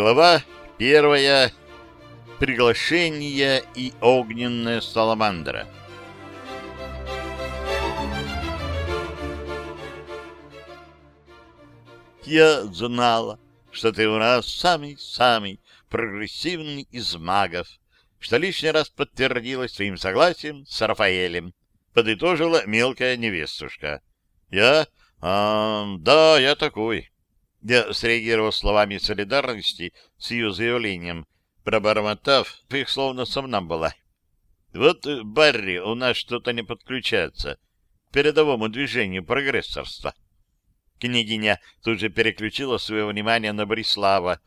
Глава первая. Приглашение и огненная саламандра. Я знала, что ты у нас самый-самый прогрессивный из магов, что лишний раз подтвердилось своим согласием с Рафаэлем, подытожила мелкая невестушка. Я? А, да, я такой. Я среагировал словами солидарности с ее заявлением, пробормотав, их словно сомнамбула. Вот, Барри, у нас что-то не подключается к передовому движению прогрессорства. Княгиня тут же переключила свое внимание на Борислава,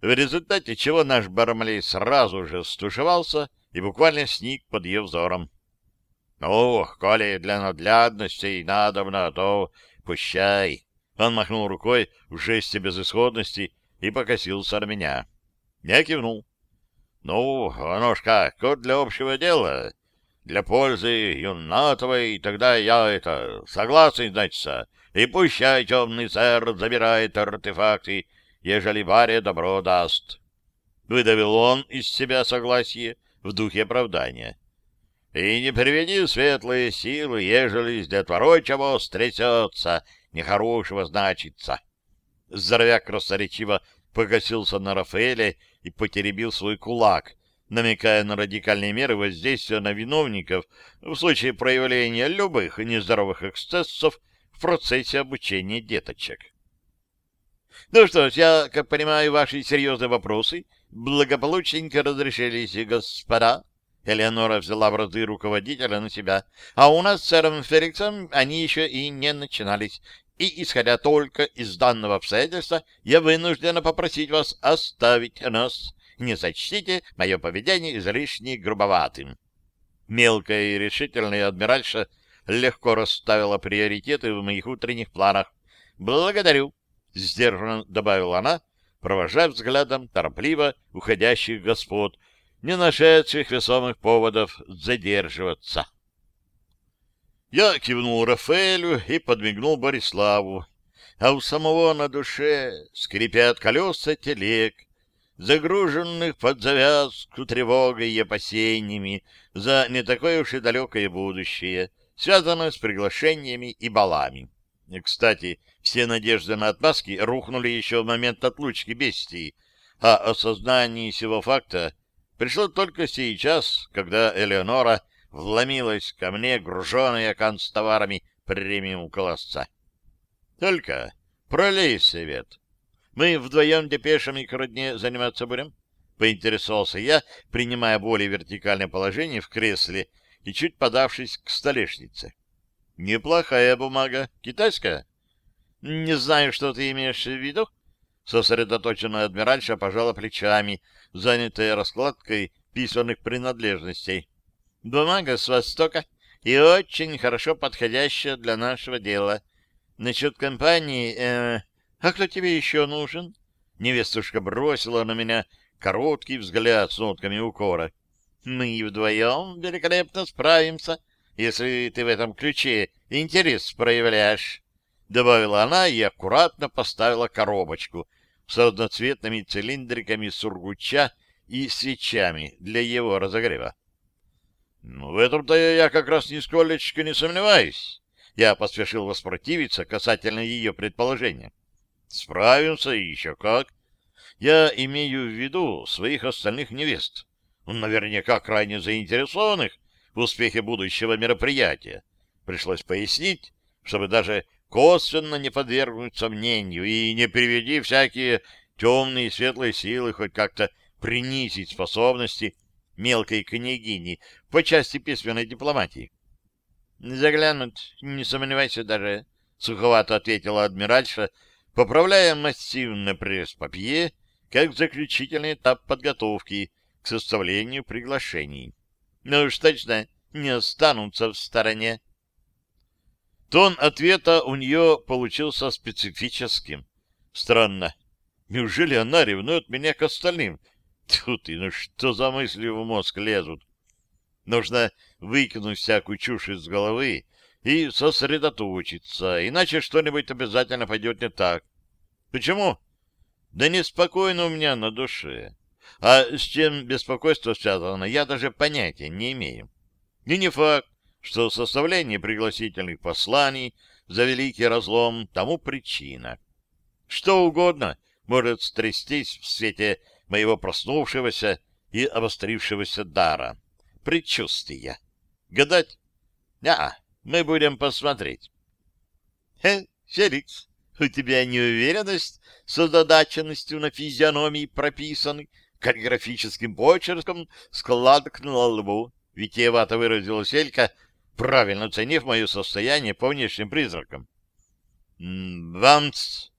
в результате чего наш Бармалей сразу же стушевался и буквально сник под ее взором. — Ну, коли для наглядности надобно, то пущай. Он махнул рукой в жесте безысходности и покосился на меня. Я кивнул. — Ну, оно вот для общего дела, для пользы юнатовой, тогда я это, согласен, значит, и пущай темный сэр забирает артефакты, ежели Варя добро даст. Выдавил он из себя согласие в духе оправдания. И не приведи светлые силы, ежели с детворой чего стрясется, нехорошего значится. Здоровяк красноречиво погасился на Рафаэля и потеребил свой кулак, намекая на радикальные меры воздействия на виновников в случае проявления любых нездоровых эксцессов в процессе обучения деточек. Ну что ж, я, как понимаю, ваши серьезные вопросы благополучненько разрешились, господа. Элеонора взяла в разы руководителя на себя, а у нас с сэром Феликсом они еще и не начинались. И, исходя только из данного обстоятельства, я вынуждена попросить вас оставить нас. Не сочтите мое поведение излишне грубоватым. Мелкая и решительная адмиральша легко расставила приоритеты в моих утренних планах. «Благодарю», — сдержанно добавила она, провожая взглядом торопливо уходящих господ, не нашедших весомых поводов задерживаться. Я кивнул Рафаэлю и подмигнул Бориславу, а у самого на душе скрипят колеса телег, загруженных под завязку тревогой и опасениями за не такое уж и далекое будущее, связанное с приглашениями и балами. Кстати, все надежды на отмазки рухнули еще в момент отлучки бестии, а осознание сего факта пришло только сейчас, когда Элеонора вломилась ко мне, груженная канцтоварами премиум-класса. Только пролей свет. Мы вдвоем депешами к родне заниматься будем? Поинтересовался я, принимая более вертикальное положение в кресле и чуть подавшись к столешнице. Неплохая бумага. Китайская? Не знаю, что ты имеешь в виду. Сосредоточенная адмиральша пожала плечами, занятая раскладкой писанных принадлежностей. Бумага с Востока и очень хорошо подходящая для нашего дела. Насчет компании... Э, а кто тебе еще нужен? Невестушка бросила на меня короткий взгляд с нотками укора. Мы вдвоем великолепно справимся, если ты в этом ключе интерес проявляешь. Добавила она и аккуратно поставила коробочку с разноцветными цилиндриками сургуча и свечами для его разогрева. Ну, в этом-то я как раз нисколечко не сомневаюсь. Я поспешил воспротивиться касательно ее предположения. Справимся еще как. Я имею в виду своих остальных невест, наверняка крайне заинтересованных в успехе будущего мероприятия. Пришлось пояснить, чтобы даже косвенно не подвергнуть сомнению и не приведи всякие темные и светлые силы хоть как-то принизить способности мелкой княгини по части письменной дипломатии. — Заглянуть, не сомневайся даже, — суховато ответила адмиральша, поправляя массивный пресс-папье как заключительный этап подготовки к составлению приглашений. Ну уж точно не останутся в стороне. Тон ответа у нее получился специфическим. Странно. Неужели она ревнует меня к остальным? Тьфу ты, ну что за мысли в мозг лезут? Нужно выкинуть всякую чушь из головы и сосредоточиться, иначе что-нибудь обязательно пойдет не так. Почему? Да неспокойно у меня на душе. А с чем беспокойство связано, я даже понятия не имею. И не факт, что составление пригласительных посланий за великий разлом тому причина. Что угодно может стрястись в свете моего проснувшегося и обострившегося дара. Предчувствия. Гадать? Да, мы будем посмотреть. Хе, Феликс, у тебя неуверенность с озадаченностью на физиономии прописаны каллиграфическим почерком складок на лбу. Витиевато выразилась Элька, правильно оценив мое состояние по внешним признакам. «Бамц!»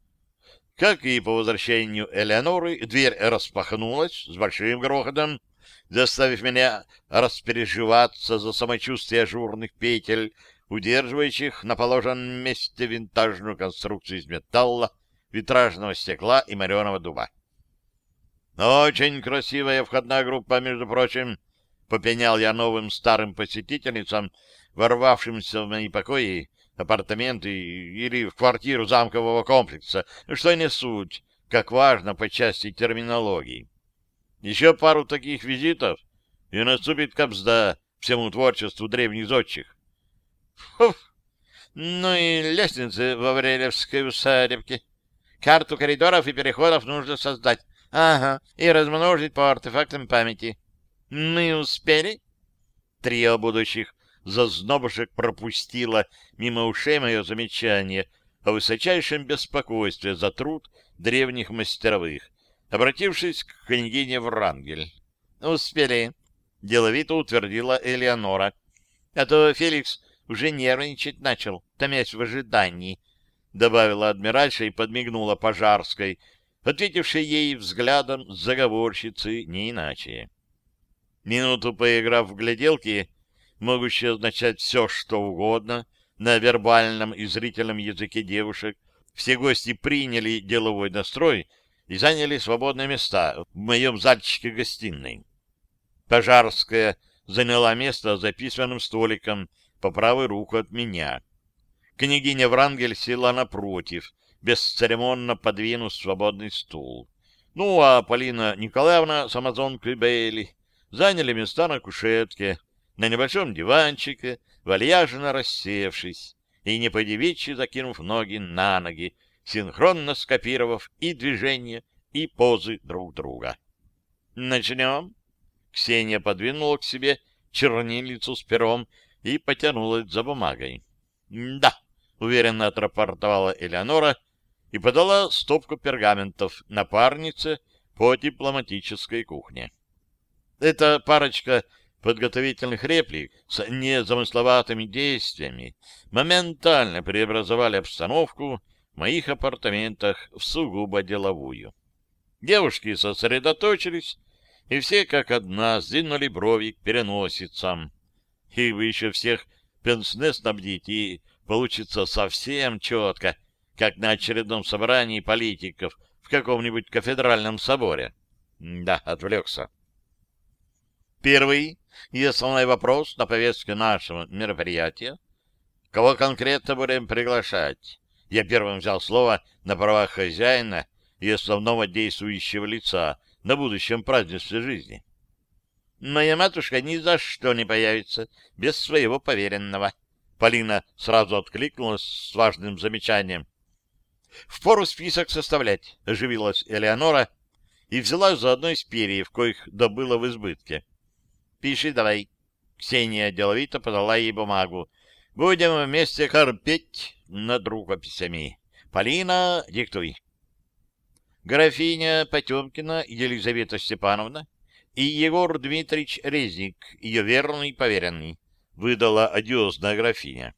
Как и по возвращению Элеоноры, дверь распахнулась с большим грохотом, заставив меня распереживаться за самочувствие ажурных петель, удерживающих на положенном месте винтажную конструкцию из металла, витражного стекла и мореного дуба. «Очень красивая входная группа, между прочим», — попенял я новым старым посетительницам, ворвавшимся в мои покои, апартаменты или в квартиру замкового комплекса, что не суть, как важно по части терминологии. Еще пару таких визитов, и наступит капсда всему творчеству древних зодчих. Фуф! Ну и лестницы в Аврелевской усадебке. Карту коридоров и переходов нужно создать. Ага, и размножить по артефактам памяти. Мы успели? Трио будущих зазнобушек пропустила мимо ушей мое замечание о высочайшем беспокойстве за труд древних мастеровых, обратившись к княгине Врангель. «Успели», — деловито утвердила Элеонора. «А то Феликс уже нервничать начал, томясь в ожидании», — добавила адмиральша и подмигнула Пожарской, ответившей ей взглядом заговорщицы не иначе. Минуту поиграв в гляделки, могущие означать все, что угодно, на вербальном и зрительном языке девушек, все гости приняли деловой настрой и заняли свободные места в моем зальчике гостиной. Пожарская заняла место за письменным столиком по правой руку от меня. Княгиня Врангель села напротив, бесцеремонно подвинув свободный стул. Ну, а Полина Николаевна с амазонкой Бейли заняли места на кушетке, на небольшом диванчике, вальяжно рассевшись и не подевичьи закинув ноги на ноги, синхронно скопировав и движения, и позы друг друга. «Начнем?» Ксения подвинула к себе чернильницу с пером и потянулась за бумагой. «Да», — уверенно отрапортовала Элеонора и подала стопку пергаментов напарнице по дипломатической кухне. Эта парочка подготовительных реплик с незамысловатыми действиями моментально преобразовали обстановку в моих апартаментах в сугубо деловую. Девушки сосредоточились, и все как одна сдвинули брови к переносицам. И вы еще всех пенсне снабдите, и получится совсем четко, как на очередном собрании политиков в каком-нибудь кафедральном соборе. Да, отвлекся. Первый и основной вопрос на повестке нашего мероприятия. Кого конкретно будем приглашать? Я первым взял слово на правах хозяина и основного действующего лица на будущем празднестве жизни. Моя матушка ни за что не появится без своего поверенного. Полина сразу откликнулась с важным замечанием. «Впору список составлять», — оживилась Элеонора и взяла за одно из перьев, коих добыла в избытке. Пиши давай. Ксения деловито подала ей бумагу. Будем вместе корпеть над рукописями. Полина, диктуй. Графиня Потемкина Елизавета Степановна и Егор Дмитриевич Резник, ее верный поверенный, выдала одиозная графиня.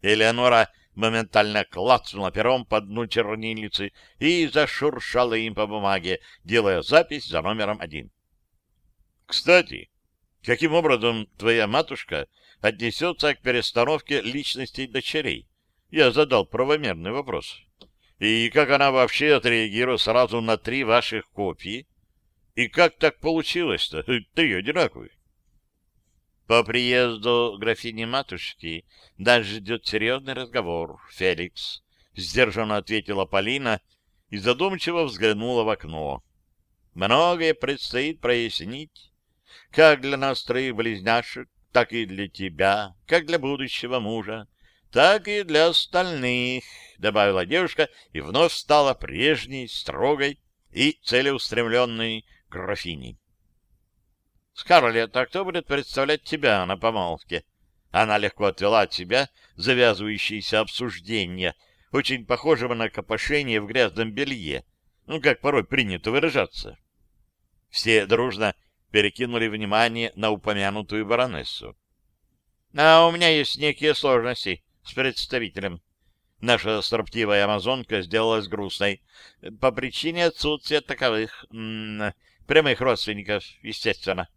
Элеонора моментально клацнула пером по дну чернильницы и зашуршала им по бумаге, делая запись за номером один. — Кстати, Каким образом твоя матушка отнесется к перестановке личностей дочерей? Я задал правомерный вопрос. И как она вообще отреагирует сразу на три ваших копии? И как так получилось-то? Три одинаковые. По приезду графини-матушки нас ждет серьезный разговор, Феликс, — сдержанно ответила Полина и задумчиво взглянула в окно. Многое предстоит прояснить, как для нас троих близняшек, так и для тебя, как для будущего мужа, так и для остальных, — добавила девушка и вновь стала прежней, строгой и целеустремленной графиней. — Скарлетт, а кто будет представлять тебя на помолвке? Она легко отвела от себя завязывающееся обсуждение, очень похожего на копошение в грязном белье, ну, как порой принято выражаться. Все дружно перекинули внимание на упомянутую баронессу. — А у меня есть некие сложности с представителем. Наша строптивая амазонка сделалась грустной по причине отсутствия таковых м -м, прямых родственников, естественно.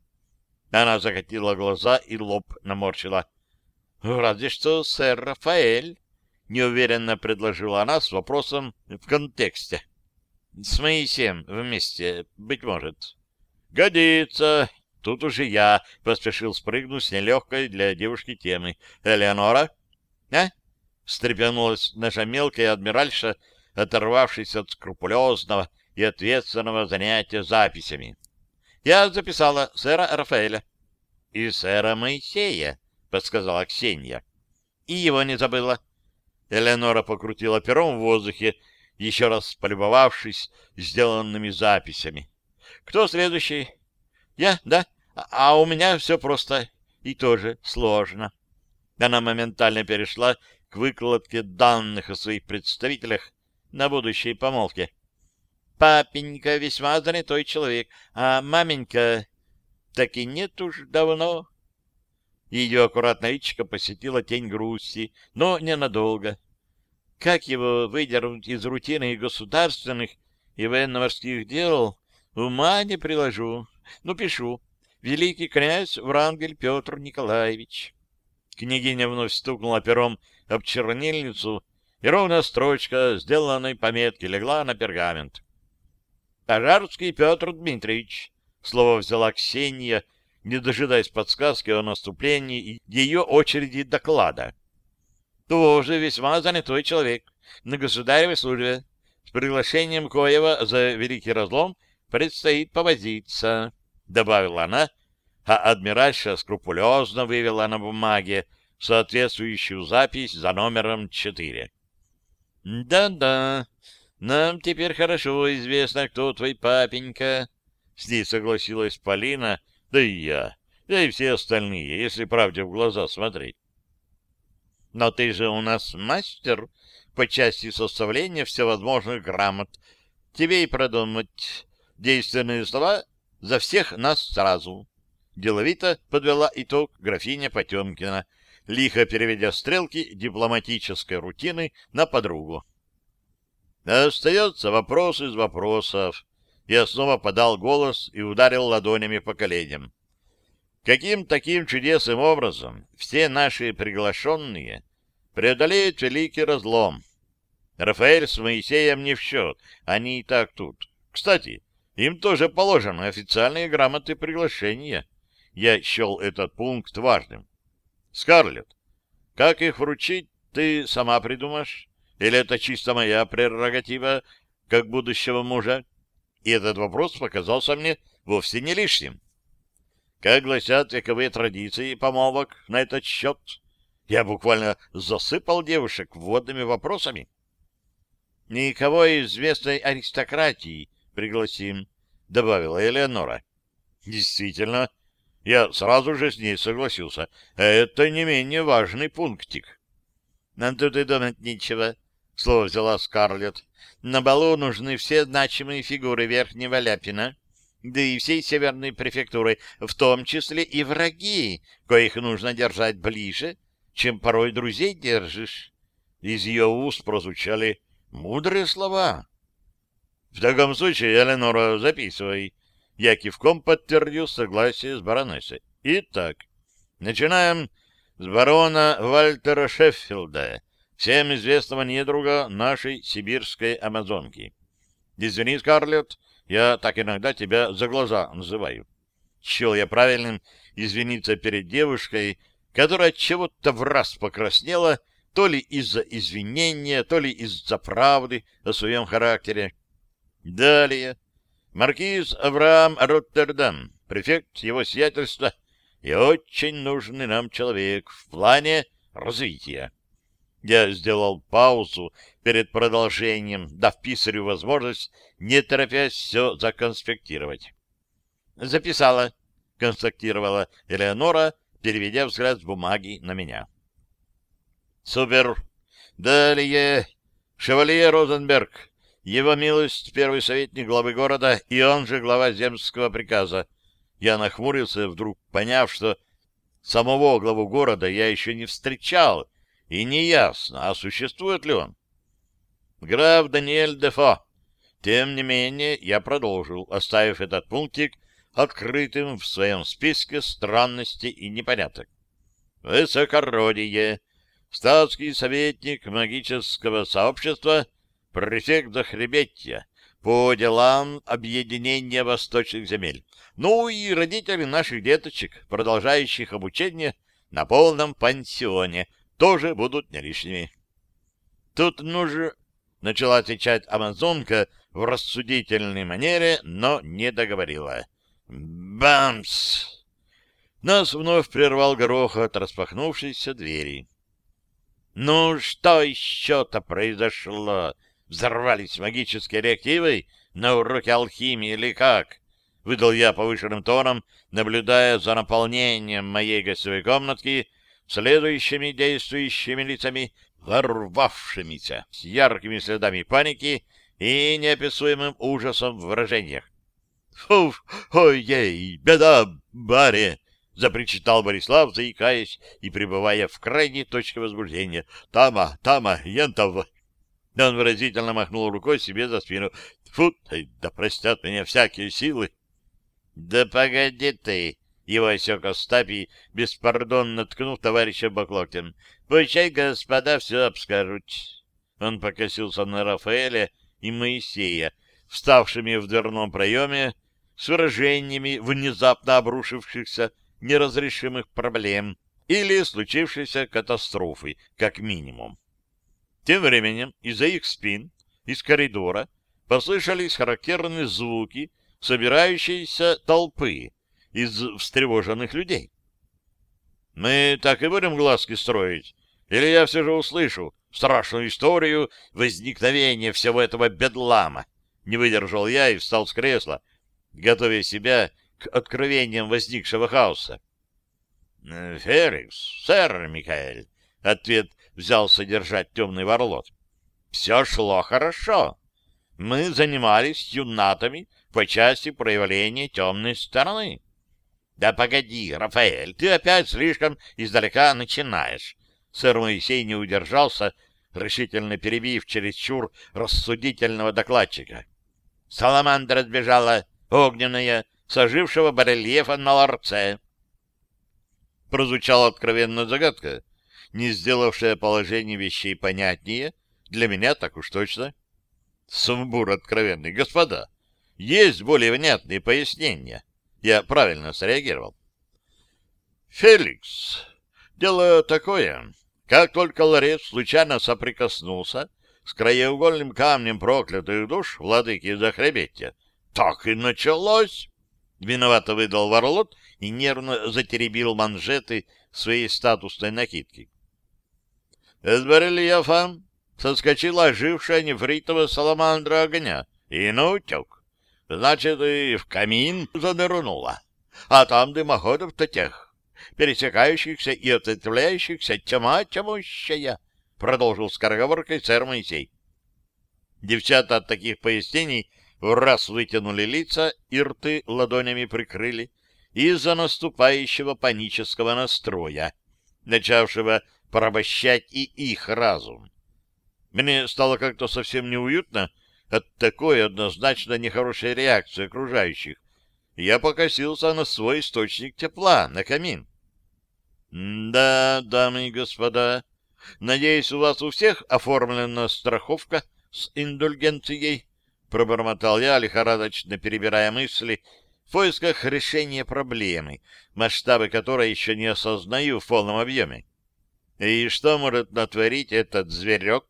Она закатила глаза и лоб наморщила. — Разве что сэр Рафаэль, — неуверенно предложила она с вопросом в контексте. — С Моисеем вместе, быть может. — Годится. Тут уже я поспешил спрыгнуть с нелегкой для девушки темы. — Элеонора? — А? — встрепенулась наша мелкая адмиральша, оторвавшись от скрупулезного и ответственного занятия записями. — Я записала сэра Рафаэля. — И сэра Моисея, — подсказала Ксения. — И его не забыла. Элеонора покрутила пером в воздухе, еще раз полюбовавшись сделанными записями. Кто следующий? Я, да? А, а у меня все просто и тоже сложно. Она моментально перешла к выкладке данных о своих представителях на будущей помолвке. Папенька весьма занятой человек, а маменька так и нет уж давно. Ее аккуратная личико посетила тень грусти, но ненадолго. Как его выдернуть из рутины государственных и военно-морских дел, Ума не приложу. Ну, пишу. Великий князь Врангель Петр Николаевич. Княгиня вновь стукнула пером об чернильницу, и ровная строчка сделанной пометки легла на пергамент. Пожарский Петр Дмитриевич. Слово взяла Ксения, не дожидаясь подсказки о наступлении и ее очереди доклада. Тоже весьма занятой человек на государевой службе. С приглашением Коева за Великий Разлом — предстоит повозиться, — добавила она, а адмиральша скрупулезно вывела на бумаге соответствующую запись за номером четыре. «Да-да, нам теперь хорошо известно, кто твой папенька», — с ней согласилась Полина, да и я, да и все остальные, если правде в глаза смотреть. «Но ты же у нас мастер по части составления всевозможных грамот. Тебе и продумать, действенные слова за всех нас сразу. Деловито подвела итог графиня Потемкина, лихо переведя стрелки дипломатической рутины на подругу. Остается вопрос из вопросов. Я снова подал голос и ударил ладонями по коленям. Каким таким чудесным образом все наши приглашенные преодолеют великий разлом? Рафаэль с Моисеем не в счет, они и так тут. Кстати, им тоже положены официальные грамоты приглашения. Я счел этот пункт важным. Скарлетт, как их вручить, ты сама придумаешь? Или это чисто моя прерогатива, как будущего мужа? И этот вопрос показался мне вовсе не лишним. Как гласят вековые традиции помолвок на этот счет, я буквально засыпал девушек вводными вопросами. Никого из известной аристократии пригласим, — добавила Элеонора. Действительно, я сразу же с ней согласился. Это не менее важный пунктик. Нам тут и думать нечего, — слово взяла Скарлетт. На балу нужны все значимые фигуры Верхнего Ляпина, да и всей северной префектуры, в том числе и враги, коих нужно держать ближе, чем порой друзей держишь. Из ее уст прозвучали мудрые слова. В таком случае, Эленора, записывай. Я кивком подтвердил согласие с баронессой. Итак, начинаем с барона Вальтера Шеффилда, всем известного недруга нашей сибирской амазонки. Извини, Скарлетт, я так иногда тебя за глаза называю. Чел я правильным извиниться перед девушкой, которая чего-то в раз покраснела, то ли из-за извинения, то ли из-за правды о своем характере. Далее. Маркиз Авраам Роттердам, префект его сиятельства и очень нужный нам человек в плане развития. Я сделал паузу перед продолжением, дав писарю возможность, не торопясь, все законспектировать. «Записала», — констатировала Элеонора, переведя взгляд с бумаги на меня. «Супер! Далее Шевалье Розенберг, его милость, первый советник главы города, и он же глава земского приказа». Я нахмурился, вдруг поняв, что самого главу города я еще не встречал, и неясно, а существует ли он. Граф Даниэль Дефо. Тем не менее, я продолжил, оставив этот пунктик открытым в своем списке странностей и непоняток. Высокородие, статский советник магического сообщества, префект Захребетья, по делам объединения восточных земель. Ну и родители наших деточек, продолжающих обучение на полном пансионе, тоже будут не лишними. Тут нужно... Начала отвечать амазонка в рассудительной манере, но не договорила. Бамс! Нас вновь прервал грохот распахнувшейся двери. Ну, что еще-то произошло? Взорвались магические реактивы на уроке алхимии или как? Выдал я повышенным тоном, наблюдая за наполнением моей гостевой комнатки следующими действующими лицами, ворвавшимися с яркими следами паники и неописуемым ужасом в выражениях. «Фу! Ой-ей! Беда, баре!» — запричитал Борислав, заикаясь и пребывая в крайней точке возбуждения. «Тама, Тама, Ентов!» Он выразительно махнул рукой себе за спину. «Фу, да простят меня всякие силы!» «Да погоди ты!» — его осек Остапий, беспардонно ткнув товарища Баклоктем. «Пущай, господа, все обскажут!» Он покосился на Рафаэля и Моисея, вставшими в дверном проеме, с выражениями внезапно обрушившихся неразрешимых проблем или случившейся катастрофы, как минимум. Тем временем из-за их спин, из коридора, послышались характерные звуки собирающейся толпы из встревоженных людей. Мы так и будем глазки строить? Или я все же услышу страшную историю возникновения всего этого бедлама? Не выдержал я и встал с кресла, готовя себя к откровениям возникшего хаоса. «Э, — Феликс, сэр Микаэль, — ответ взял содержать темный ворлот. — Все шло хорошо. Мы занимались юнатами по части проявления темной стороны. — Да погоди, Рафаэль, ты опять слишком издалека начинаешь. Сэр Моисей не удержался, решительно перебив чересчур рассудительного докладчика. Саламандра сбежала, огненная, сожившего барельефа на ларце. Прозвучала откровенная загадка, не сделавшая положение вещей понятнее, для меня так уж точно. Сумбур откровенный, господа. Есть более внятные пояснения. Я правильно среагировал. Феликс, дело такое. Как только ларец случайно соприкоснулся с краеугольным камнем проклятых душ владыки Захребетия, так и началось. Виновато выдал Варлот и нервно затеребил манжеты своей статусной накидки. С барельефа соскочила ожившая нефритовая саламандра огня и наутек. Значит, и в камин занырнула. А там дымоходов-то тех, пересекающихся и ответвляющихся тьма тьмущая, продолжил скороговоркой сэр Моисей. Девчата от таких пояснений в раз вытянули лица и рты ладонями прикрыли из-за наступающего панического настроя, начавшего порабощать и их разум. Мне стало как-то совсем неуютно от такой однозначно нехорошей реакции окружающих. Я покосился на свой источник тепла, на камин. «Да, дамы и господа, надеюсь, у вас у всех оформлена страховка с индульгенцией?» Пробормотал я, лихорадочно перебирая мысли в поисках решения проблемы, масштабы которой еще не осознаю в полном объеме. И что может натворить этот зверек?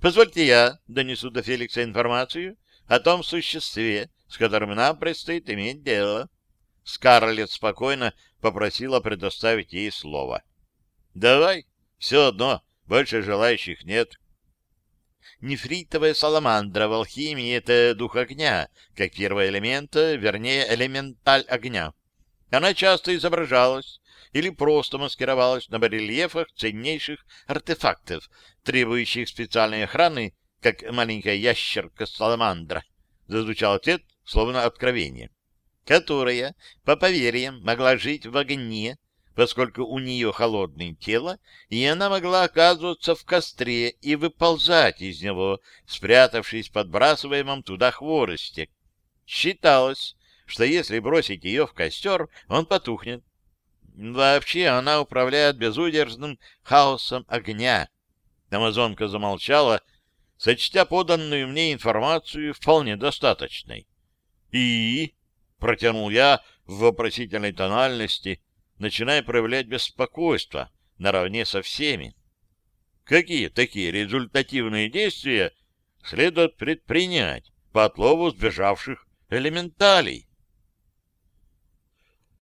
Позвольте я донесу до Феликса информацию о том существе, с которым нам предстоит иметь дело. Скарлетт спокойно попросила предоставить ей слово. — Давай, все одно, больше желающих нет. Нефритовая саламандра в алхимии — это дух огня, как первого элемента, вернее, элементаль огня. Она часто изображалась или просто маскировалась на барельефах ценнейших артефактов, требующих специальной охраны, как маленькая ящерка-саламандра. Зазвучал ответ, словно откровение которая, по поверьям, могла жить в огне, поскольку у нее холодное тело, и она могла оказываться в костре и выползать из него, спрятавшись под бросаемым туда хворосте. Считалось, что если бросить ее в костер, он потухнет. Вообще она управляет безудержным хаосом огня. Амазонка замолчала, сочтя поданную мне информацию вполне достаточной. И Протянул я в вопросительной тональности, начиная проявлять беспокойство наравне со всеми. Какие такие результативные действия следует предпринять по отлову сбежавших элементалей?